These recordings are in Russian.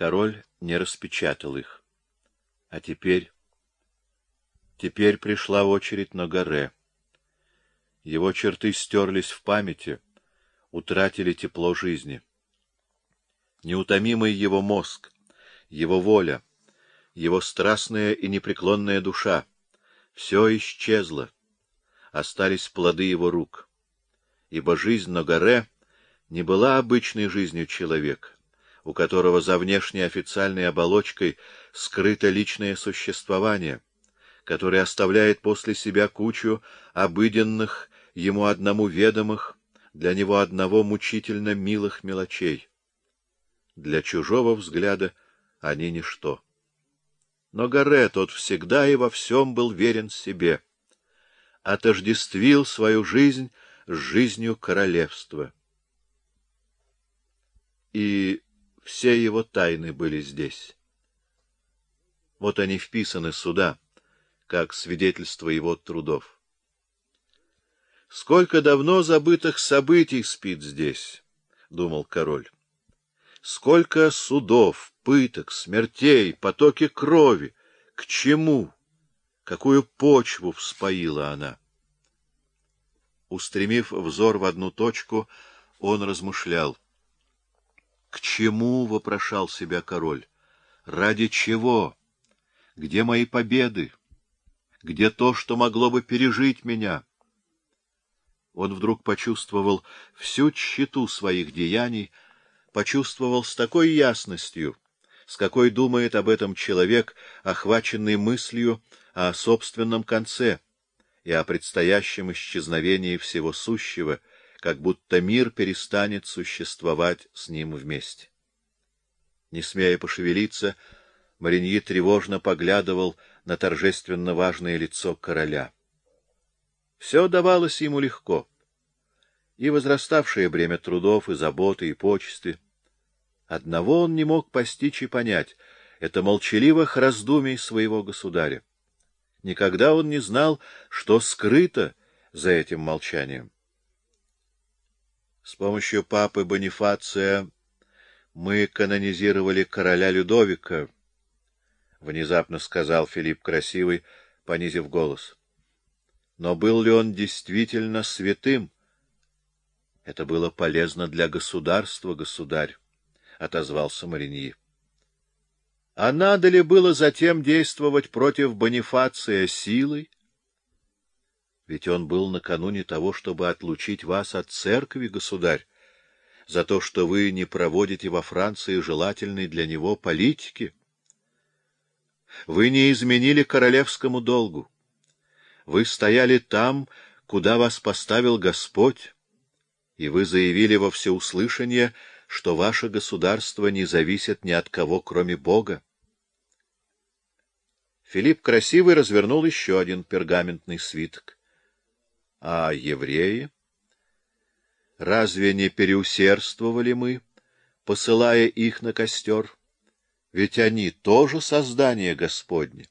Король не распечатал их. А теперь... Теперь пришла очередь на горе. Его черты стерлись в памяти, утратили тепло жизни. Неутомимый его мозг, его воля, его страстная и непреклонная душа — все исчезло. Остались плоды его рук. Ибо жизнь на горе не была обычной жизнью человека, у которого за внешней официальной оболочкой скрыто личное существование, который оставляет после себя кучу обыденных, ему одному ведомых, для него одного мучительно милых мелочей. Для чужого взгляда они ничто. Но Гарре тот всегда и во всем был верен себе, отождествил свою жизнь с жизнью королевства. И все его тайны были здесь. Вот они вписаны сюда, как свидетельство его трудов. Сколько давно забытых событий спит здесь, — думал король. Сколько судов, пыток, смертей, потоки крови. К чему? Какую почву вспоила она? Устремив взор в одну точку, он размышлял. К чему, — вопрошал себя король, — ради чего? Где мои победы? Где то, что могло бы пережить меня? Он вдруг почувствовал всю тщету своих деяний, почувствовал с такой ясностью, с какой думает об этом человек, охваченный мыслью о собственном конце и о предстоящем исчезновении всего сущего, как будто мир перестанет существовать с ним вместе. Не смея пошевелиться, Мариньи тревожно поглядывал на торжественно важное лицо короля. Все давалось ему легко. И возраставшее бремя трудов, и заботы, и почесты — Одного он не мог постичь и понять — это молчаливых раздумий своего государя. Никогда он не знал, что скрыто за этим молчанием. С помощью папы Бонифация мы канонизировали короля Людовика, — внезапно сказал Филипп Красивый, понизив голос. Но был ли он действительно святым? Это было полезно для государства, государь отозвался Мариньи. А надо ли было затем действовать против Бонифация силой? Ведь он был накануне того, чтобы отлучить вас от церкви, государь, за то, что вы не проводите во Франции желательной для него политики. Вы не изменили королевскому долгу. Вы стояли там, куда вас поставил Господь, и вы заявили во всеуслышание, что ваше государство не зависит ни от кого, кроме Бога. Филипп Красивый развернул еще один пергаментный свиток. А евреи? Разве не переусердствовали мы, посылая их на костер? Ведь они тоже создание Господне.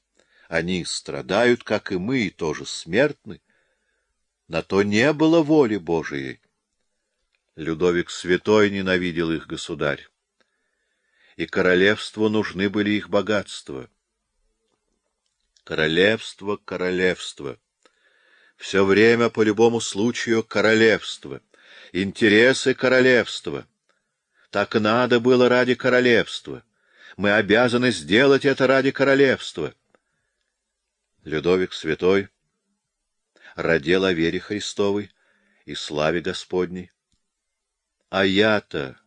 Они страдают, как и мы, и тоже смертны. На то не было воли Божией. Людовик Святой ненавидел их государь. И королевству нужны были их богатства. Королевство, королевство. Все время по любому случаю королевство. Интересы королевства. Так надо было ради королевства. Мы обязаны сделать это ради королевства. Людовик Святой родил о вере Христовой и славе Господней. А я-то,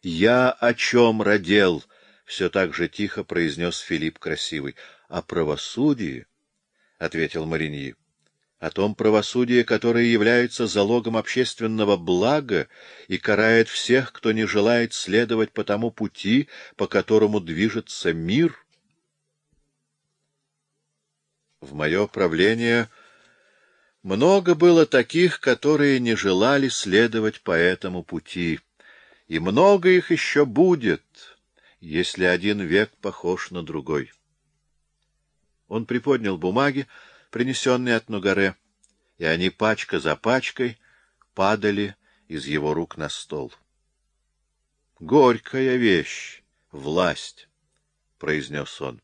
я о чем родил? — все так же тихо произнес Филипп Красивый. — О правосудии, — ответил Мариньи. — О том правосудии, которое является залогом общественного блага и карает всех, кто не желает следовать по тому пути, по которому движется мир. В мое правление много было таких, которые не желали следовать по этому пути, и много их еще будет, если один век похож на другой. Он приподнял бумаги, принесенные от Нугаре, и они пачка за пачкой падали из его рук на стол. — Горькая вещь! — Власть, — произнес он.